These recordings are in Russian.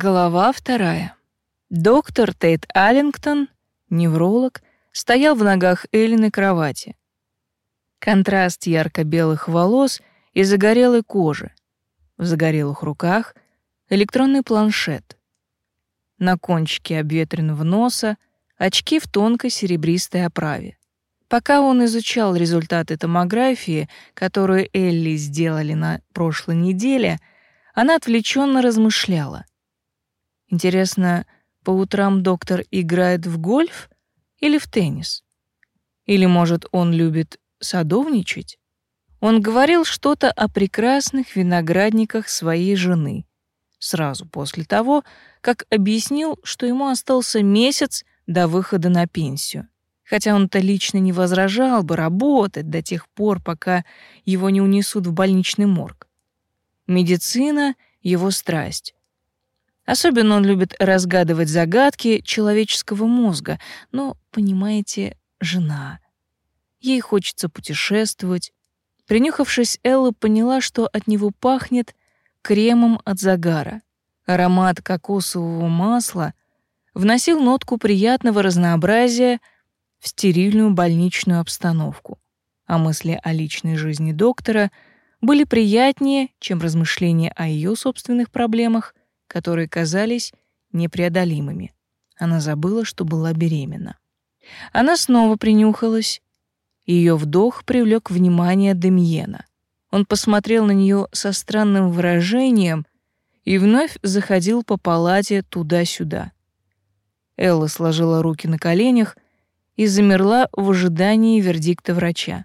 Глава вторая. Доктор Тейт Аллингтон, невролог, стоял в ногах Эллины кровати. Контраст ярко-белых волос и загорелой кожи. В загорелых руках электронный планшет. На кончике обветренного носа очки в тонкой серебристой оправе. Пока он изучал результаты томографии, которую Элли сделали на прошлой неделе, она отвлеченно размышляла. Интересно, по утрам доктор играет в гольф или в теннис? Или, может, он любит садовничать? Он говорил что-то о прекрасных виноградниках своей жены. Сразу после того, как объяснил, что ему остался месяц до выхода на пенсию. Хотя он-то лично не возражал бы работать до тех пор, пока его не унесут в больничный морг. Медицина — его страсть. Особенно он любит разгадывать загадки человеческого мозга. Но, понимаете, жена. Ей хочется путешествовать. Принюхавшись, Элла поняла, что от него пахнет кремом от загара. Аромат кокосового масла вносил нотку приятного разнообразия в стерильную больничную обстановку. А мысли о личной жизни доктора были приятнее, чем размышления о ее собственных проблемах которые казались непреодолимыми. Она забыла, что была беременна. Она снова принюхалась. Ее вдох привлек внимание Демьена. Он посмотрел на нее со странным выражением и вновь заходил по палате туда-сюда. Элла сложила руки на коленях и замерла в ожидании вердикта врача.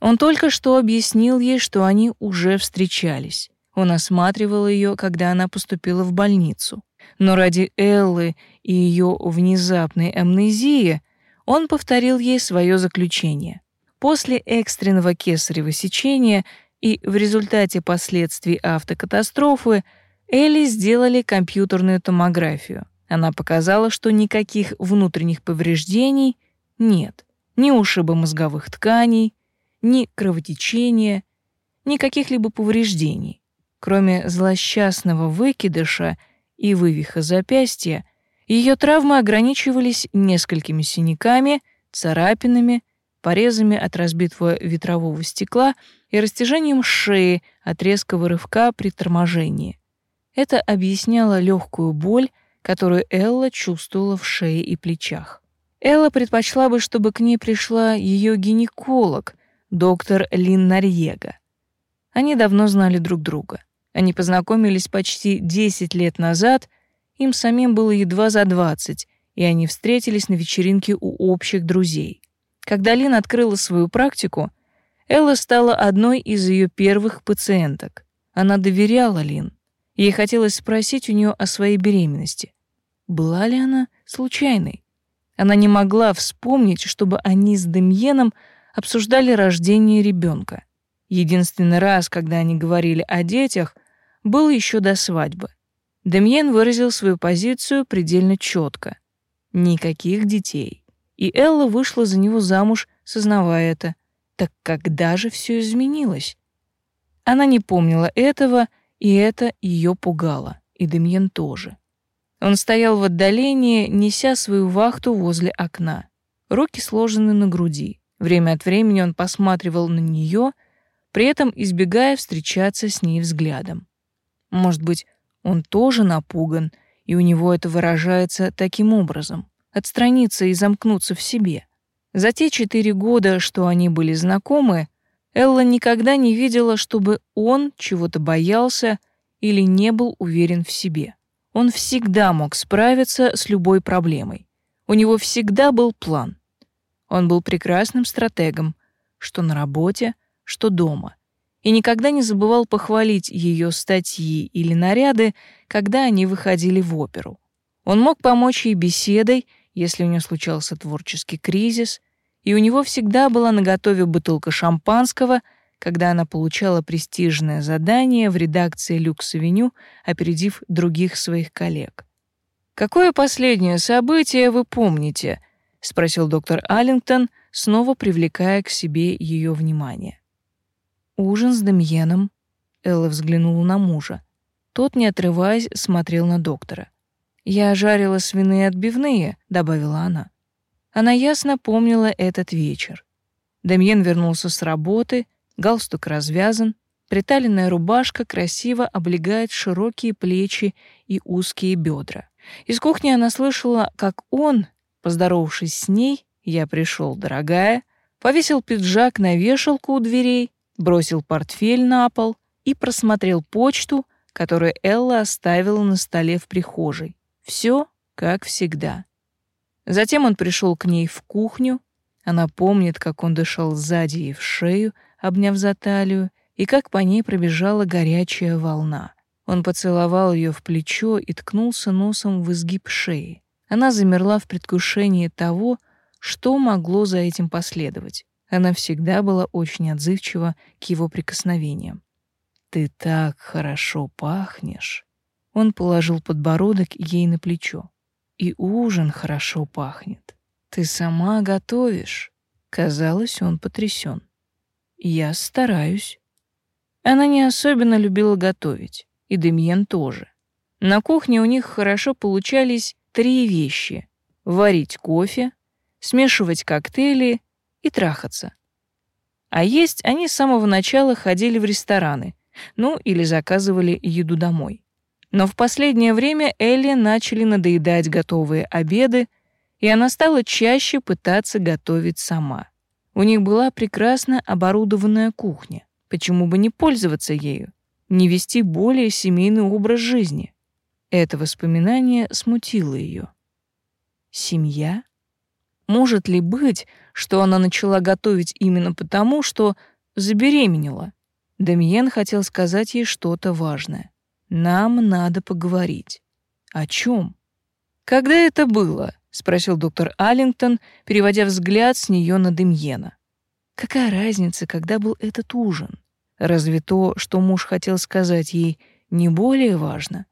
Он только что объяснил ей, что они уже встречались. Он осматривал ее, когда она поступила в больницу. Но ради Эллы и ее внезапной амнезии он повторил ей свое заключение. После экстренного кесарево сечения и в результате последствий автокатастрофы Элли сделали компьютерную томографию. Она показала, что никаких внутренних повреждений нет. Ни ушиба мозговых тканей, ни кровотечения, ни каких-либо повреждений. Кроме злосчастного выкидыша и вывиха запястья, ее травмы ограничивались несколькими синяками, царапинами, порезами от разбитого ветрового стекла и растяжением шеи от резкого рывка при торможении. Это объясняло легкую боль, которую Элла чувствовала в шее и плечах. Элла предпочла бы, чтобы к ней пришла ее гинеколог, доктор Лин Нарьега. Они давно знали друг друга. Они познакомились почти 10 лет назад, им самим было едва за 20, и они встретились на вечеринке у общих друзей. Когда Лин открыла свою практику, Элла стала одной из ее первых пациенток. Она доверяла Лин. Ей хотелось спросить у нее о своей беременности. Была ли она случайной? Она не могла вспомнить, чтобы они с Демьеном обсуждали рождение ребенка. Единственный раз, когда они говорили о детях, было еще до свадьбы. Демьен выразил свою позицию предельно четко. Никаких детей. И Элла вышла за него замуж, сознавая это. Так когда же все изменилось? Она не помнила этого, и это ее пугало, и Демьен тоже. Он стоял в отдалении, неся свою вахту возле окна. Руки сложены на груди. Время от времени он посматривал на нее, при этом избегая встречаться с ней взглядом. Может быть, он тоже напуган, и у него это выражается таким образом — отстраниться и замкнуться в себе. За те четыре года, что они были знакомы, Элла никогда не видела, чтобы он чего-то боялся или не был уверен в себе. Он всегда мог справиться с любой проблемой. У него всегда был план. Он был прекрасным стратегом, что на работе, что дома — и никогда не забывал похвалить ее статьи или наряды, когда они выходили в оперу. Он мог помочь ей беседой, если у нее случался творческий кризис, и у него всегда была наготове бутылка шампанского, когда она получала престижное задание в редакции «Люкс-авеню», опередив других своих коллег. «Какое последнее событие вы помните?» — спросил доктор Аллингтон, снова привлекая к себе ее внимание. Ужин с Демьеном. Элла взглянула на мужа. Тот, не отрываясь, смотрел на доктора. «Я жарила свиные отбивные», — добавила она. Она ясно помнила этот вечер. Демьен вернулся с работы, галстук развязан, приталенная рубашка красиво облегает широкие плечи и узкие бедра. Из кухни она слышала, как он, поздоровавшись с ней, «Я пришел, дорогая», повесил пиджак на вешалку у дверей, бросил портфель на пол и просмотрел почту, которую Элла оставила на столе в прихожей. Все как всегда. Затем он пришел к ней в кухню. Она помнит, как он дышал сзади ей в шею, обняв за талию, и как по ней пробежала горячая волна. Он поцеловал ее в плечо и ткнулся носом в изгиб шеи. Она замерла в предвкушении того, что могло за этим последовать. Она всегда была очень отзывчива к его прикосновениям. «Ты так хорошо пахнешь!» Он положил подбородок ей на плечо. И ужин хорошо пахнет. Ты сама готовишь. Казалось, он потрясен. Я стараюсь. Она не особенно любила готовить, и Демьен тоже. На кухне у них хорошо получались три вещи: варить кофе, смешивать коктейли и трахаться. А есть они с самого начала ходили в рестораны, ну или заказывали еду домой. Но в последнее время Элли начали надоедать готовые обеды, и она стала чаще пытаться готовить сама. У них была прекрасно оборудованная кухня. Почему бы не пользоваться ею? Не вести более семейный образ жизни? Это воспоминание смутило ее. Семья? Может ли быть, что она начала готовить именно потому, что забеременела? Демьен хотел сказать ей что-то важное. Нам надо поговорить. О чем? Когда это было? спросил доктор Аллингтон, переводя взгляд с нее на Демьена. Какая разница, когда был этот ужин? Разве то, что муж хотел сказать ей, не более важно?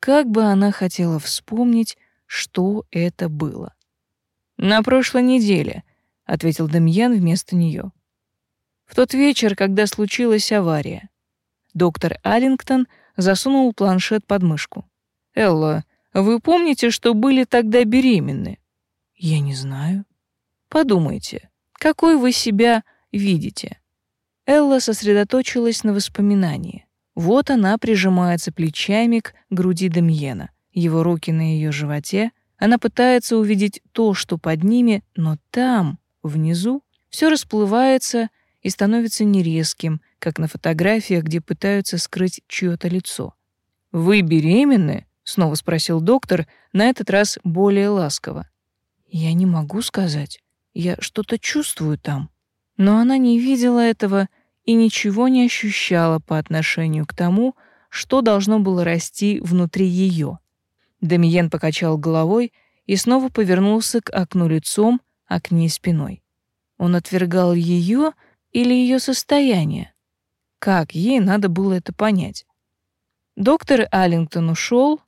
Как бы она хотела вспомнить, что это было. На прошлой неделе, ответил Демьен вместо нее. В тот вечер, когда случилась авария. Доктор Аллингтон засунул планшет под мышку. «Элла, вы помните, что были тогда беременны?» «Я не знаю». «Подумайте, какой вы себя видите?» Элла сосредоточилась на воспоминании. Вот она прижимается плечами к груди Демьена, его руки на ее животе. Она пытается увидеть то, что под ними, но там, внизу, все расплывается и становится нерезким, как на фотографиях, где пытаются скрыть чьё-то лицо. «Вы беременны?» — снова спросил доктор, на этот раз более ласково. «Я не могу сказать. Я что-то чувствую там». Но она не видела этого и ничего не ощущала по отношению к тому, что должно было расти внутри ее. Демиен покачал головой и снова повернулся к окну лицом, а к ней спиной. Он отвергал ее или ее состояние? Как ей надо было это понять? Доктор Аллингтон ушел,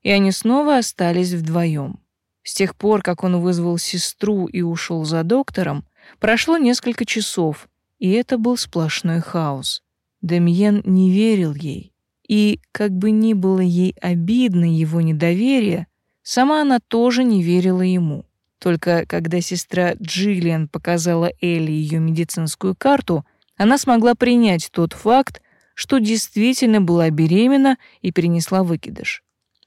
и они снова остались вдвоем. С тех пор, как он вызвал сестру и ушел за доктором, прошло несколько часов, и это был сплошной хаос. Демьен не верил ей, и, как бы ни было ей обидно его недоверие, сама она тоже не верила ему. Только когда сестра Джиллиан показала Элли ее медицинскую карту, она смогла принять тот факт, что действительно была беременна и перенесла выкидыш.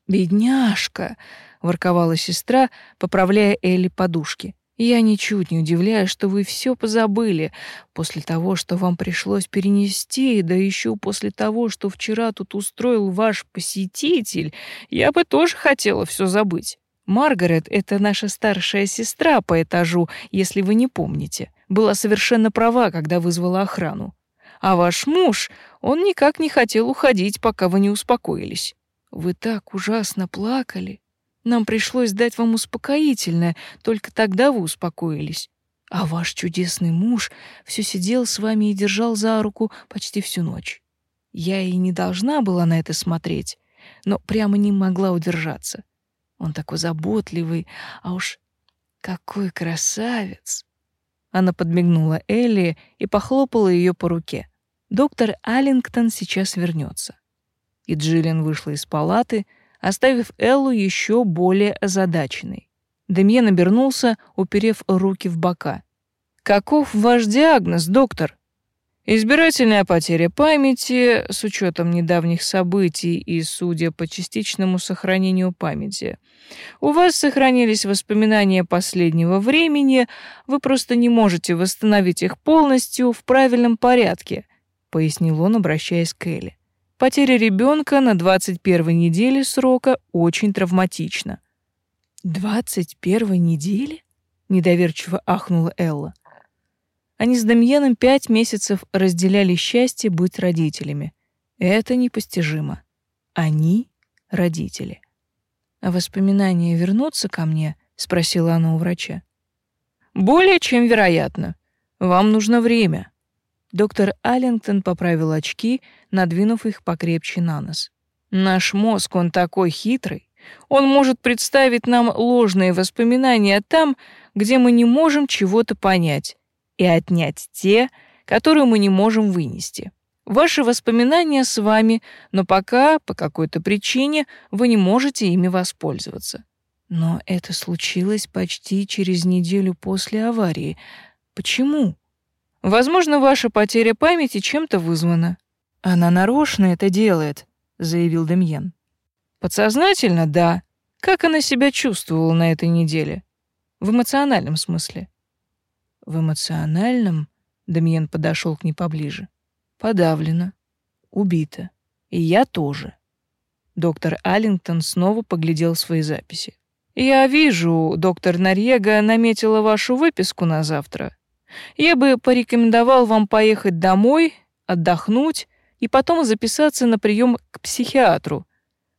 «Бедняжка!» — ворковала сестра, поправляя Элли подушки. «Я ничуть не удивляюсь, что вы все позабыли после того, что вам пришлось перенести, да еще после того, что вчера тут устроил ваш посетитель. Я бы тоже хотела все забыть. Маргарет — это наша старшая сестра по этажу, если вы не помните была совершенно права, когда вызвала охрану. А ваш муж, он никак не хотел уходить, пока вы не успокоились. Вы так ужасно плакали. Нам пришлось дать вам успокоительное, только тогда вы успокоились. А ваш чудесный муж все сидел с вами и держал за руку почти всю ночь. Я и не должна была на это смотреть, но прямо не могла удержаться. Он такой заботливый, а уж какой красавец. Она подмигнула Элли и похлопала ее по руке. Доктор Аллингтон сейчас вернется. и Джиллиан вышла из палаты, оставив Эллу еще более озадаченной. Демьен обернулся, уперев руки в бока. «Каков ваш диагноз, доктор?» Избирательная потеря памяти с учетом недавних событий и, судя по частичному сохранению памяти. У вас сохранились воспоминания последнего времени, вы просто не можете восстановить их полностью в правильном порядке, пояснил он, обращаясь к Элли. Потеря ребенка на 21 неделе срока очень травматична. «Двадцать первой недели?» — недоверчиво ахнула Элла. Они с Демьеном пять месяцев разделяли счастье быть родителями. Это непостижимо. Они — родители. «А воспоминания вернутся ко мне?» — спросила она у врача. «Более чем вероятно. Вам нужно время». Доктор Аллингтон поправил очки, надвинув их покрепче на нос. «Наш мозг, он такой хитрый. Он может представить нам ложные воспоминания там, где мы не можем чего-то понять, и отнять те, которые мы не можем вынести. Ваши воспоминания с вами, но пока по какой-то причине вы не можете ими воспользоваться. Но это случилось почти через неделю после аварии. Почему? Возможно, ваша потеря памяти чем-то вызвана. Она нарочно это делает, заявил Демьен. Подсознательно, да. Как она себя чувствовала на этой неделе? В эмоциональном смысле. В эмоциональном Дамиен подошел к ней поближе. Подавлена, убита. И я тоже. Доктор Аллингтон снова поглядел свои записи. «Я вижу, доктор Нарьега наметила вашу выписку на завтра. Я бы порекомендовал вам поехать домой, отдохнуть и потом записаться на прием к психиатру.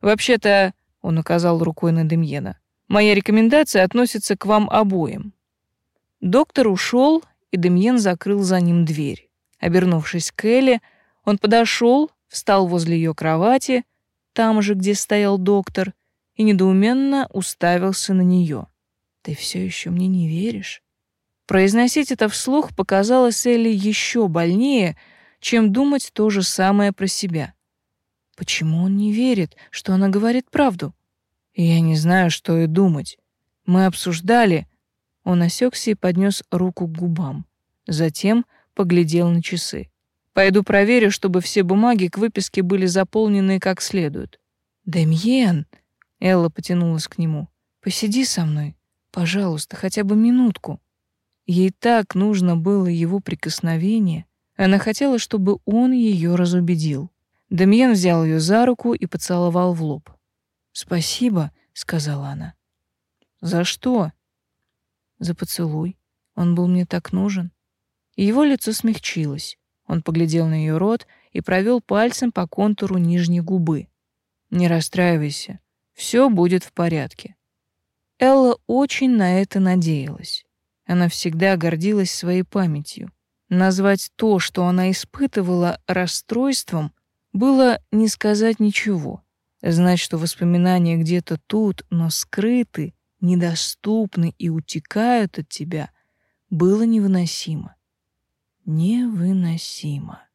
Вообще-то, — он указал рукой на Демьена, — моя рекомендация относится к вам обоим. Доктор ушел, и Демьен закрыл за ним дверь. Обернувшись к Элли, он подошел, встал возле ее кровати, там же, где стоял доктор, и недоуменно уставился на нее. «Ты все еще мне не веришь?» Произносить это вслух показалось Элли еще больнее, чем думать то же самое про себя. Почему он не верит, что она говорит правду? Я не знаю, что и думать. Мы обсуждали, он осекся и поднес руку к губам. Затем поглядел на часы. «Пойду проверю, чтобы все бумаги к выписке были заполнены как следует». «Демьен!» — Элла потянулась к нему. «Посиди со мной, пожалуйста, хотя бы минутку». Ей так нужно было его прикосновение. Она хотела, чтобы он ее разубедил. Демьен взял ее за руку и поцеловал в лоб. «Спасибо», — сказала она. «За что?» за поцелуй. Он был мне так нужен. И его лицо смягчилось. Он поглядел на ее рот и провел пальцем по контуру нижней губы. «Не расстраивайся. Все будет в порядке». Элла очень на это надеялась. Она всегда гордилась своей памятью. Назвать то, что она испытывала, расстройством, было не сказать ничего. Знать, что воспоминания где-то тут, но скрыты, недоступны и утекают от тебя, было невыносимо. Невыносимо.